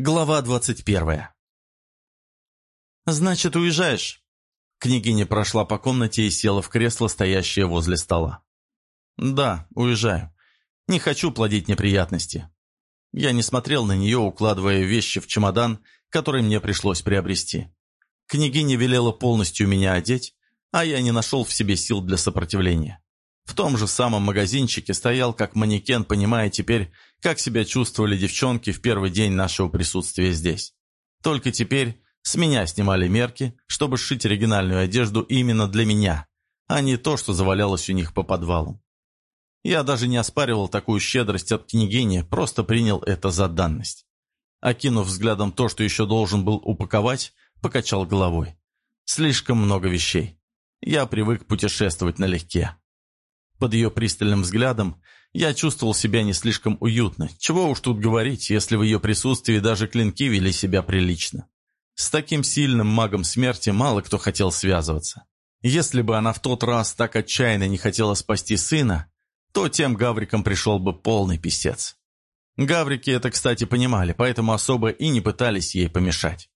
Глава двадцать первая. «Значит, уезжаешь?» Княгиня прошла по комнате и села в кресло, стоящее возле стола. «Да, уезжаю. Не хочу плодить неприятности». Я не смотрел на нее, укладывая вещи в чемодан, который мне пришлось приобрести. Княгиня велела полностью меня одеть, а я не нашел в себе сил для сопротивления. В том же самом магазинчике стоял как манекен, понимая теперь, как себя чувствовали девчонки в первый день нашего присутствия здесь. Только теперь с меня снимали мерки, чтобы сшить оригинальную одежду именно для меня, а не то, что завалялось у них по подвалам. Я даже не оспаривал такую щедрость от княгини, просто принял это за данность. Окинув взглядом то, что еще должен был упаковать, покачал головой. Слишком много вещей. Я привык путешествовать налегке. Под ее пристальным взглядом я чувствовал себя не слишком уютно. Чего уж тут говорить, если в ее присутствии даже клинки вели себя прилично. С таким сильным магом смерти мало кто хотел связываться. Если бы она в тот раз так отчаянно не хотела спасти сына, то тем гаврикам пришел бы полный писец. Гаврики это, кстати, понимали, поэтому особо и не пытались ей помешать.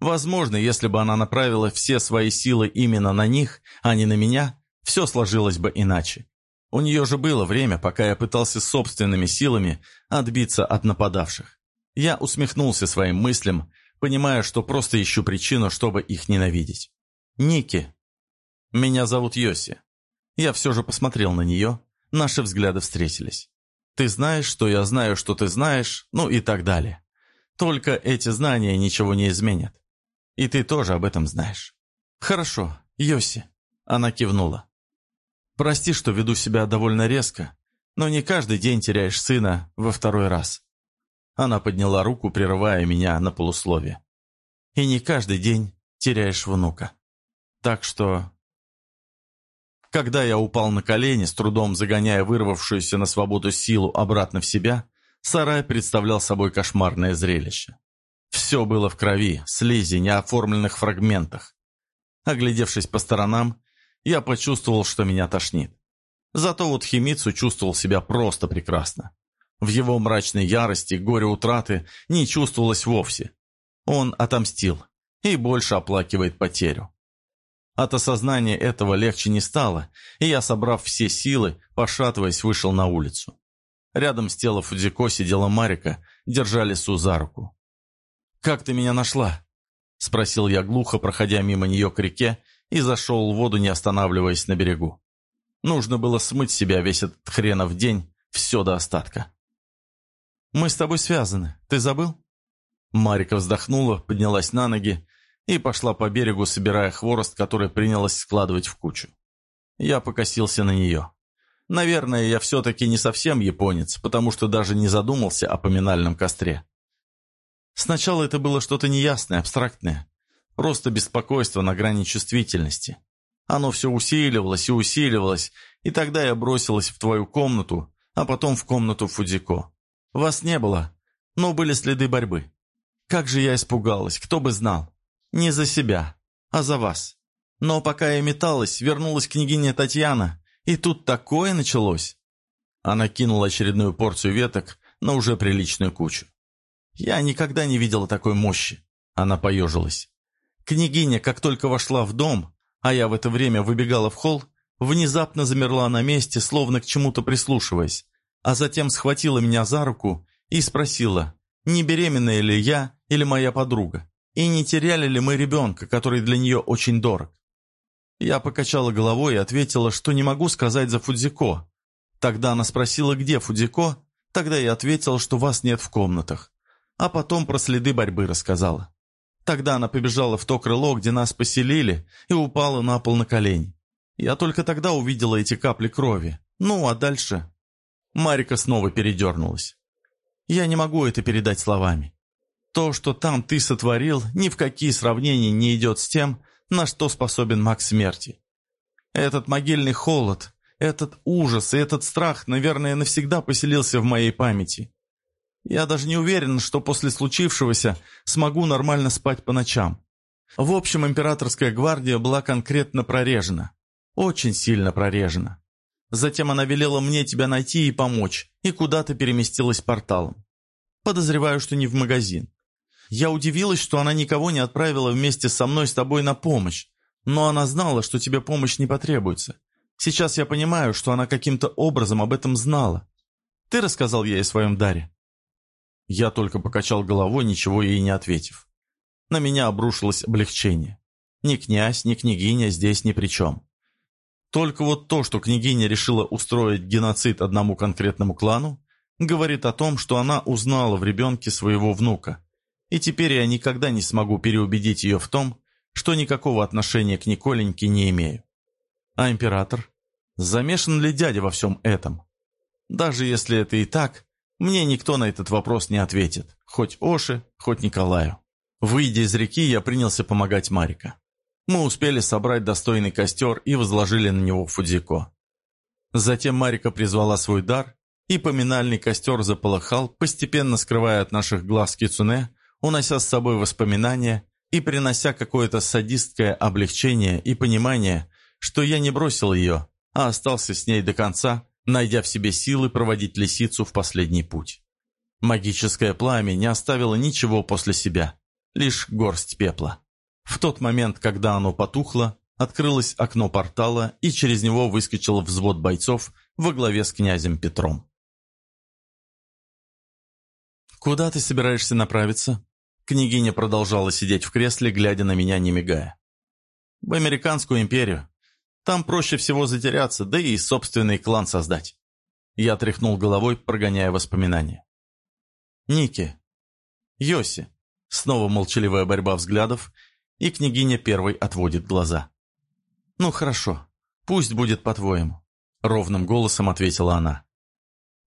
Возможно, если бы она направила все свои силы именно на них, а не на меня, все сложилось бы иначе. У нее же было время, пока я пытался собственными силами отбиться от нападавших. Я усмехнулся своим мыслям, понимая, что просто ищу причину, чтобы их ненавидеть. «Ники. Меня зовут Йоси. Я все же посмотрел на нее, наши взгляды встретились. Ты знаешь, что я знаю, что ты знаешь, ну и так далее. Только эти знания ничего не изменят. И ты тоже об этом знаешь. Хорошо, Йоси. Она кивнула. Прости, что веду себя довольно резко, но не каждый день теряешь сына во второй раз». Она подняла руку, прерывая меня на полусловие. «И не каждый день теряешь внука. Так что...» Когда я упал на колени, с трудом загоняя вырвавшуюся на свободу силу обратно в себя, сарай представлял собой кошмарное зрелище. Все было в крови, слизи, неоформленных фрагментах. Оглядевшись по сторонам, я почувствовал, что меня тошнит. Зато вот Химицу чувствовал себя просто прекрасно. В его мрачной ярости горе утраты не чувствовалось вовсе. Он отомстил и больше оплакивает потерю. От осознания этого легче не стало, и я, собрав все силы, пошатываясь, вышел на улицу. Рядом с телом Фудзико сидела Марика, держа лесу за руку. «Как ты меня нашла?» — спросил я глухо, проходя мимо нее к реке и зашел в воду, не останавливаясь на берегу. Нужно было смыть себя весь этот хренов день, все до остатка. «Мы с тобой связаны, ты забыл?» Марика вздохнула, поднялась на ноги и пошла по берегу, собирая хворост, который принялась складывать в кучу. Я покосился на нее. Наверное, я все-таки не совсем японец, потому что даже не задумался о поминальном костре. Сначала это было что-то неясное, абстрактное. Просто беспокойство на грани чувствительности. Оно все усиливалось и усиливалось, и тогда я бросилась в твою комнату, а потом в комнату Фудзико. Вас не было, но были следы борьбы. Как же я испугалась, кто бы знал. Не за себя, а за вас. Но пока я металась, вернулась княгиня Татьяна, и тут такое началось. Она кинула очередную порцию веток на уже приличную кучу. Я никогда не видела такой мощи. Она поежилась. Княгиня, как только вошла в дом, а я в это время выбегала в холл, внезапно замерла на месте, словно к чему-то прислушиваясь, а затем схватила меня за руку и спросила, не беременная ли я или моя подруга, и не теряли ли мы ребенка, который для нее очень дорог. Я покачала головой и ответила, что не могу сказать за Фудзико. Тогда она спросила, где Фудзико, тогда я ответила, что вас нет в комнатах. А потом про следы борьбы рассказала. Тогда она побежала в то крыло, где нас поселили, и упала на пол на колени. Я только тогда увидела эти капли крови. Ну, а дальше... Марика снова передернулась. Я не могу это передать словами. То, что там ты сотворил, ни в какие сравнения не идет с тем, на что способен маг смерти. Этот могильный холод, этот ужас и этот страх, наверное, навсегда поселился в моей памяти. Я даже не уверен, что после случившегося смогу нормально спать по ночам. В общем, императорская гвардия была конкретно прорежена. Очень сильно прорежена. Затем она велела мне тебя найти и помочь, и куда-то переместилась порталом. Подозреваю, что не в магазин. я удивилась, что она никого не отправила вместе со мной с тобой на помощь, но она знала, что тебе помощь не потребуется. Сейчас я понимаю, что она каким-то образом об этом знала. Ты рассказал ей о своем даре?» Я только покачал головой, ничего ей не ответив. На меня обрушилось облегчение. Ни князь, ни княгиня здесь ни при чем. Только вот то, что княгиня решила устроить геноцид одному конкретному клану, говорит о том, что она узнала в ребенке своего внука. И теперь я никогда не смогу переубедить ее в том, что никакого отношения к Николеньке не имею. А император? Замешан ли дядя во всем этом? Даже если это и так, мне никто на этот вопрос не ответит, хоть Оше, хоть Николаю. Выйдя из реки, я принялся помогать Марика. Мы успели собрать достойный костер и возложили на него фудзико. Затем Марика призвала свой дар, и поминальный костер заполыхал, постепенно скрывая от наших глаз кицуне, унося с собой воспоминания и принося какое-то садистское облегчение и понимание, что я не бросил ее, а остался с ней до конца, найдя в себе силы проводить лисицу в последний путь. Магическое пламя не оставило ничего после себя, лишь горсть пепла. В тот момент, когда оно потухло, открылось окно портала, и через него выскочил взвод бойцов во главе с князем Петром. «Куда ты собираешься направиться?» Княгиня продолжала сидеть в кресле, глядя на меня, не мигая. «В Американскую империю. Там проще всего затеряться, да и собственный клан создать. Я тряхнул головой, прогоняя воспоминания. Ники. Йоси. Снова молчаливая борьба взглядов, и княгиня первой отводит глаза. «Ну хорошо, пусть будет по-твоему», — ровным голосом ответила она.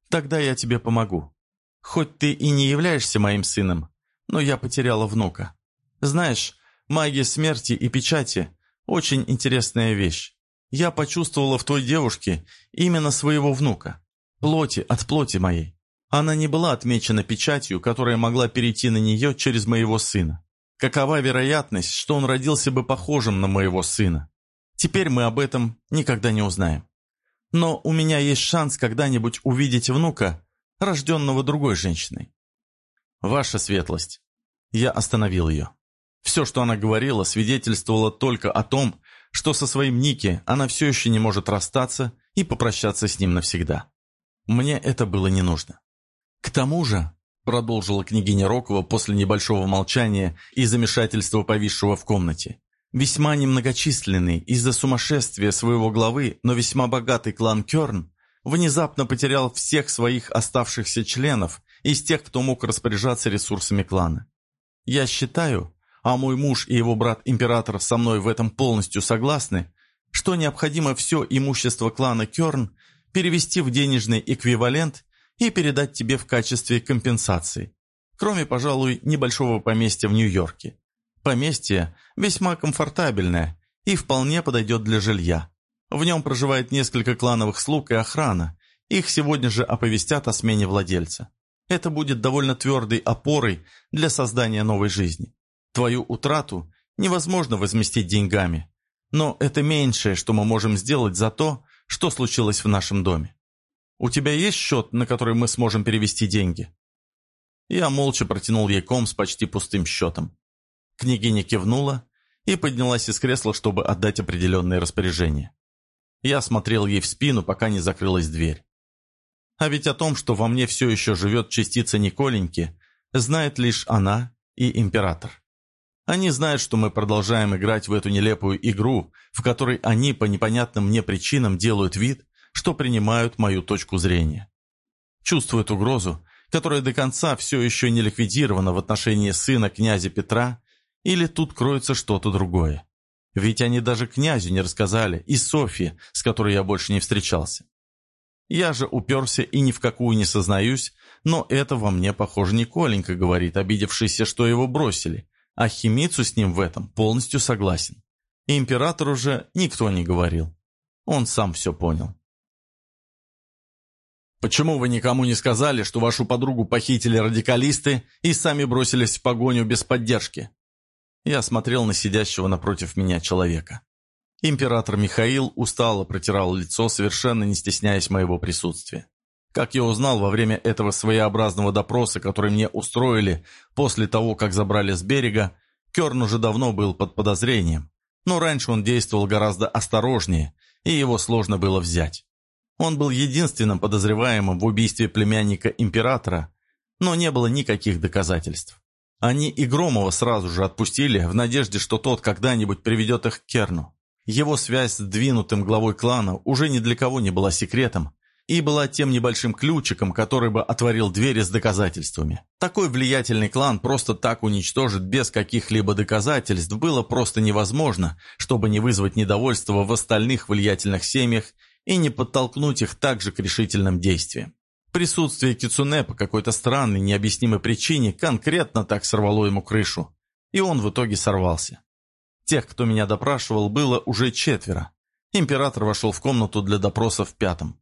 «Тогда я тебе помогу. Хоть ты и не являешься моим сыном, но я потеряла внука. Знаешь, магия смерти и печати — очень интересная вещь. Я почувствовала в той девушке именно своего внука. Плоти от плоти моей. Она не была отмечена печатью, которая могла перейти на нее через моего сына. Какова вероятность, что он родился бы похожим на моего сына? Теперь мы об этом никогда не узнаем. Но у меня есть шанс когда-нибудь увидеть внука, рожденного другой женщиной. Ваша светлость. Я остановил ее. Все, что она говорила, свидетельствовало только о том, что со своим Ники она все еще не может расстаться и попрощаться с ним навсегда. Мне это было не нужно. К тому же, продолжила княгиня Рокова после небольшого молчания и замешательства повисшего в комнате, весьма немногочисленный из-за сумасшествия своего главы, но весьма богатый клан Керн внезапно потерял всех своих оставшихся членов из тех, кто мог распоряжаться ресурсами клана. Я считаю, а мой муж и его брат-император со мной в этом полностью согласны, что необходимо все имущество клана Керн перевести в денежный эквивалент и передать тебе в качестве компенсации. Кроме, пожалуй, небольшого поместья в Нью-Йорке. Поместье весьма комфортабельное и вполне подойдет для жилья. В нем проживает несколько клановых слуг и охрана. Их сегодня же оповестят о смене владельца. Это будет довольно твердой опорой для создания новой жизни. Твою утрату невозможно возместить деньгами, но это меньшее, что мы можем сделать за то, что случилось в нашем доме. У тебя есть счет, на который мы сможем перевести деньги?» Я молча протянул ей ком с почти пустым счетом. Княгиня кивнула и поднялась из кресла, чтобы отдать определенные распоряжения. Я смотрел ей в спину, пока не закрылась дверь. А ведь о том, что во мне все еще живет частица Николеньки, знает лишь она и император. Они знают, что мы продолжаем играть в эту нелепую игру, в которой они по непонятным мне причинам делают вид, что принимают мою точку зрения. Чувствуют угрозу, которая до конца все еще не ликвидирована в отношении сына князя Петра, или тут кроется что-то другое. Ведь они даже князю не рассказали, и Софье, с которой я больше не встречался. Я же уперся и ни в какую не сознаюсь, но это во мне, похоже, Николенька говорит, обидевшийся, что его бросили, а Химицу с ним в этом полностью согласен. И императору же никто не говорил. Он сам все понял. «Почему вы никому не сказали, что вашу подругу похитили радикалисты и сами бросились в погоню без поддержки?» Я смотрел на сидящего напротив меня человека. Император Михаил устало протирал лицо, совершенно не стесняясь моего присутствия. Как я узнал во время этого своеобразного допроса, который мне устроили после того, как забрали с берега, Керн уже давно был под подозрением. Но раньше он действовал гораздо осторожнее, и его сложно было взять. Он был единственным подозреваемым в убийстве племянника императора, но не было никаких доказательств. Они и Громова сразу же отпустили в надежде, что тот когда-нибудь приведет их к Керну. Его связь с двинутым главой клана уже ни для кого не была секретом, и была тем небольшим ключиком, который бы отворил двери с доказательствами. Такой влиятельный клан просто так уничтожить без каких-либо доказательств было просто невозможно, чтобы не вызвать недовольство в остальных влиятельных семьях и не подтолкнуть их также к решительным действиям. Присутствие Кицуне по какой-то странной, необъяснимой причине конкретно так сорвало ему крышу, и он в итоге сорвался. Тех, кто меня допрашивал, было уже четверо. Император вошел в комнату для допроса в пятом.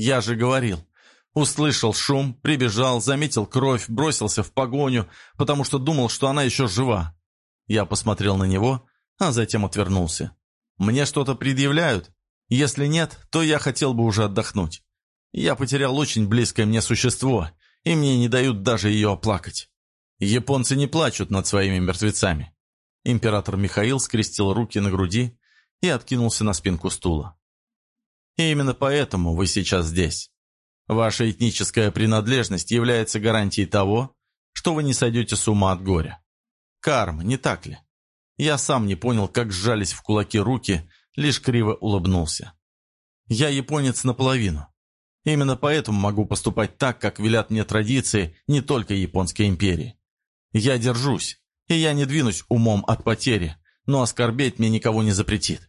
Я же говорил. Услышал шум, прибежал, заметил кровь, бросился в погоню, потому что думал, что она еще жива. Я посмотрел на него, а затем отвернулся. Мне что-то предъявляют? Если нет, то я хотел бы уже отдохнуть. Я потерял очень близкое мне существо, и мне не дают даже ее оплакать. Японцы не плачут над своими мертвецами. Император Михаил скрестил руки на груди и откинулся на спинку стула. И именно поэтому вы сейчас здесь. Ваша этническая принадлежность является гарантией того, что вы не сойдете с ума от горя. Карма, не так ли? Я сам не понял, как сжались в кулаки руки, лишь криво улыбнулся. Я японец наполовину. Именно поэтому могу поступать так, как велят мне традиции не только Японской империи. Я держусь, и я не двинусь умом от потери, но оскорбить мне никого не запретит.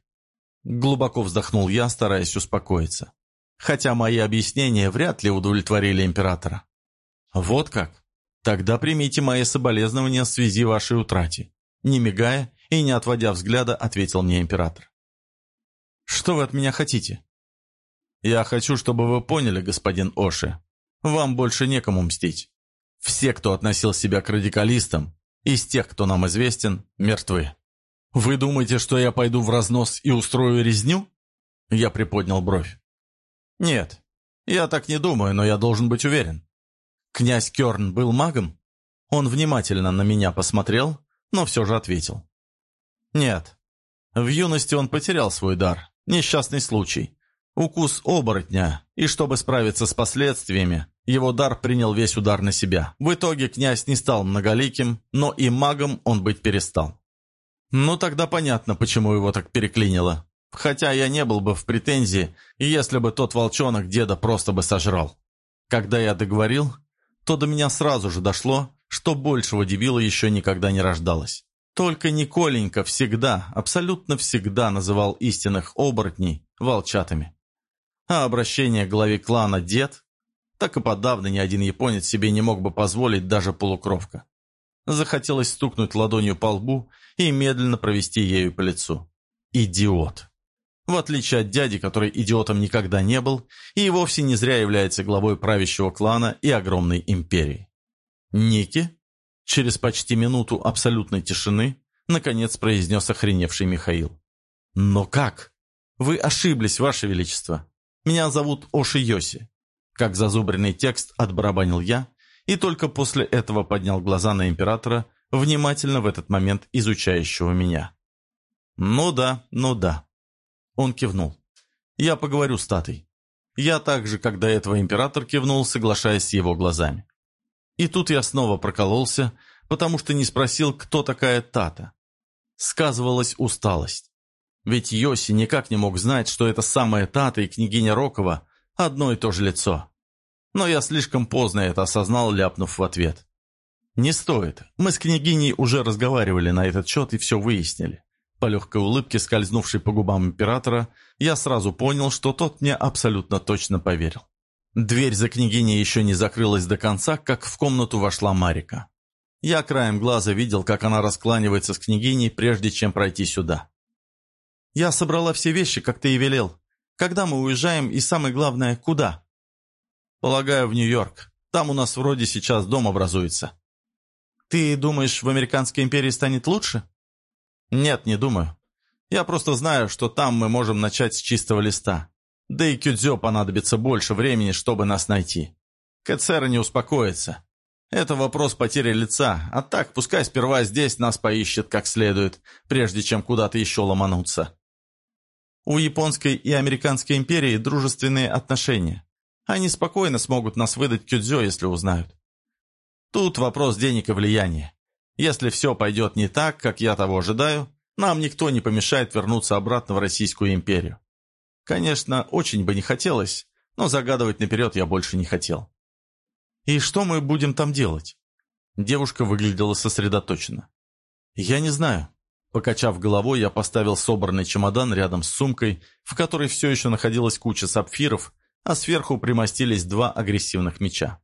Глубоко вздохнул я, стараясь успокоиться. Хотя мои объяснения вряд ли удовлетворили императора. Вот как? Тогда примите мои соболезнования в связи вашей утрате. Не мигая и не отводя взгляда, ответил мне император. Что вы от меня хотите? Я хочу, чтобы вы поняли, господин Оши. Вам больше некому мстить. Все, кто относил себя к радикалистам, из тех, кто нам известен, мертвы. «Вы думаете, что я пойду в разнос и устрою резню?» Я приподнял бровь. «Нет, я так не думаю, но я должен быть уверен. Князь Керн был магом?» Он внимательно на меня посмотрел, но все же ответил. «Нет. В юности он потерял свой дар. Несчастный случай. Укус оборотня, и чтобы справиться с последствиями, его дар принял весь удар на себя. В итоге князь не стал многоликим, но и магом он быть перестал. Ну, тогда понятно, почему его так переклинило. Хотя я не был бы в претензии, если бы тот волчонок деда просто бы сожрал. Когда я договорил, то до меня сразу же дошло, что большего дебила еще никогда не рождалось. Только Николенька всегда, абсолютно всегда называл истинных оборотней волчатами. А обращение к главе клана «дед» так и подавно ни один японец себе не мог бы позволить даже полукровка. Захотелось стукнуть ладонью по лбу и медленно провести ею по лицу. Идиот. В отличие от дяди, который идиотом никогда не был, и вовсе не зря является главой правящего клана и огромной империи. «Ники?» Через почти минуту абсолютной тишины наконец произнес охреневший Михаил. «Но как? Вы ошиблись, Ваше Величество. Меня зовут Оши Йоси». Как зазубренный текст отбарабанил я, и только после этого поднял глаза на императора, внимательно в этот момент изучающего меня. «Ну да, ну да». Он кивнул. «Я поговорю с Татой». Я так же, как до этого император кивнул, соглашаясь с его глазами. И тут я снова прокололся, потому что не спросил, кто такая Тата. Сказывалась усталость. Ведь Йоси никак не мог знать, что это самая Тата и княгиня Рокова одно и то же лицо. Но я слишком поздно это осознал, ляпнув в ответ. «Не стоит. Мы с княгиней уже разговаривали на этот счет и все выяснили». По легкой улыбке, скользнувшей по губам императора, я сразу понял, что тот мне абсолютно точно поверил. Дверь за княгиней еще не закрылась до конца, как в комнату вошла Марика. Я краем глаза видел, как она раскланивается с княгиней, прежде чем пройти сюда. «Я собрала все вещи, как ты и велел. Когда мы уезжаем и, самое главное, куда?» Полагаю, в Нью-Йорк. Там у нас вроде сейчас дом образуется. Ты думаешь, в Американской империи станет лучше? Нет, не думаю. Я просто знаю, что там мы можем начать с чистого листа. Да и Кюдзё понадобится больше времени, чтобы нас найти. Кэцера не успокоится. Это вопрос потери лица, а так пускай сперва здесь нас поищет как следует, прежде чем куда-то еще ломануться. У японской и американской империи дружественные отношения. Они спокойно смогут нас выдать Кюдзё, если узнают. Тут вопрос денег и влияния. Если все пойдет не так, как я того ожидаю, нам никто не помешает вернуться обратно в Российскую империю. Конечно, очень бы не хотелось, но загадывать наперед я больше не хотел. «И что мы будем там делать?» Девушка выглядела сосредоточенно. «Я не знаю». Покачав головой, я поставил собранный чемодан рядом с сумкой, в которой все еще находилась куча сапфиров, а сверху примостились два агрессивных меча.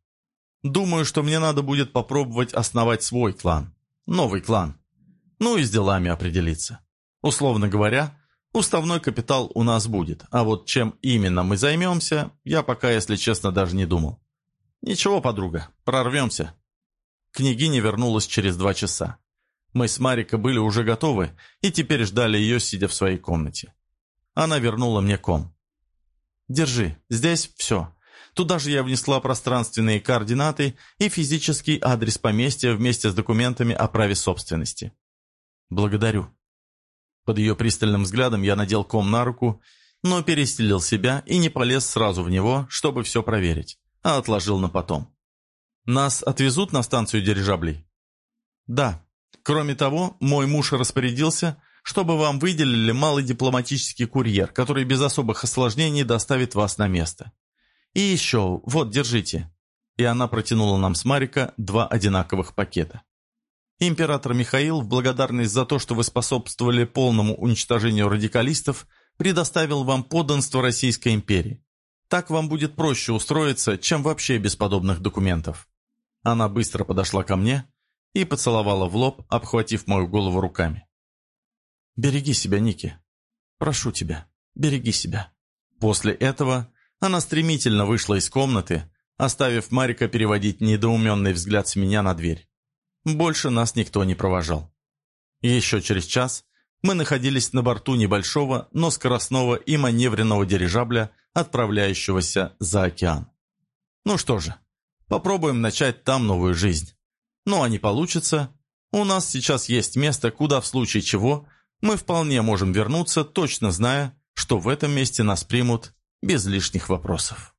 «Думаю, что мне надо будет попробовать основать свой клан. Новый клан. Ну и с делами определиться. Условно говоря, уставной капитал у нас будет, а вот чем именно мы займемся, я пока, если честно, даже не думал. «Ничего, подруга, прорвемся». Княгиня вернулась через два часа. Мы с Марико были уже готовы и теперь ждали ее, сидя в своей комнате. Она вернула мне ком. «Держи, здесь все. Туда же я внесла пространственные координаты и физический адрес поместья вместе с документами о праве собственности». «Благодарю». Под ее пристальным взглядом я надел ком на руку, но перестелил себя и не полез сразу в него, чтобы все проверить а отложил на потом. «Нас отвезут на станцию дирижаблей?» «Да. Кроме того, мой муж распорядился, чтобы вам выделили малый дипломатический курьер, который без особых осложнений доставит вас на место. И еще, вот, держите». И она протянула нам с Марика два одинаковых пакета. Император Михаил, в благодарность за то, что вы способствовали полному уничтожению радикалистов, предоставил вам подданство Российской империи. Так вам будет проще устроиться, чем вообще без подобных документов». Она быстро подошла ко мне и поцеловала в лоб, обхватив мою голову руками. «Береги себя, Ники. Прошу тебя, береги себя». После этого она стремительно вышла из комнаты, оставив Марика переводить недоуменный взгляд с меня на дверь. Больше нас никто не провожал. Еще через час мы находились на борту небольшого, но скоростного и маневренного дирижабля, отправляющегося за океан. Ну что же, попробуем начать там новую жизнь. Ну а не получится, у нас сейчас есть место, куда в случае чего мы вполне можем вернуться, точно зная, что в этом месте нас примут без лишних вопросов.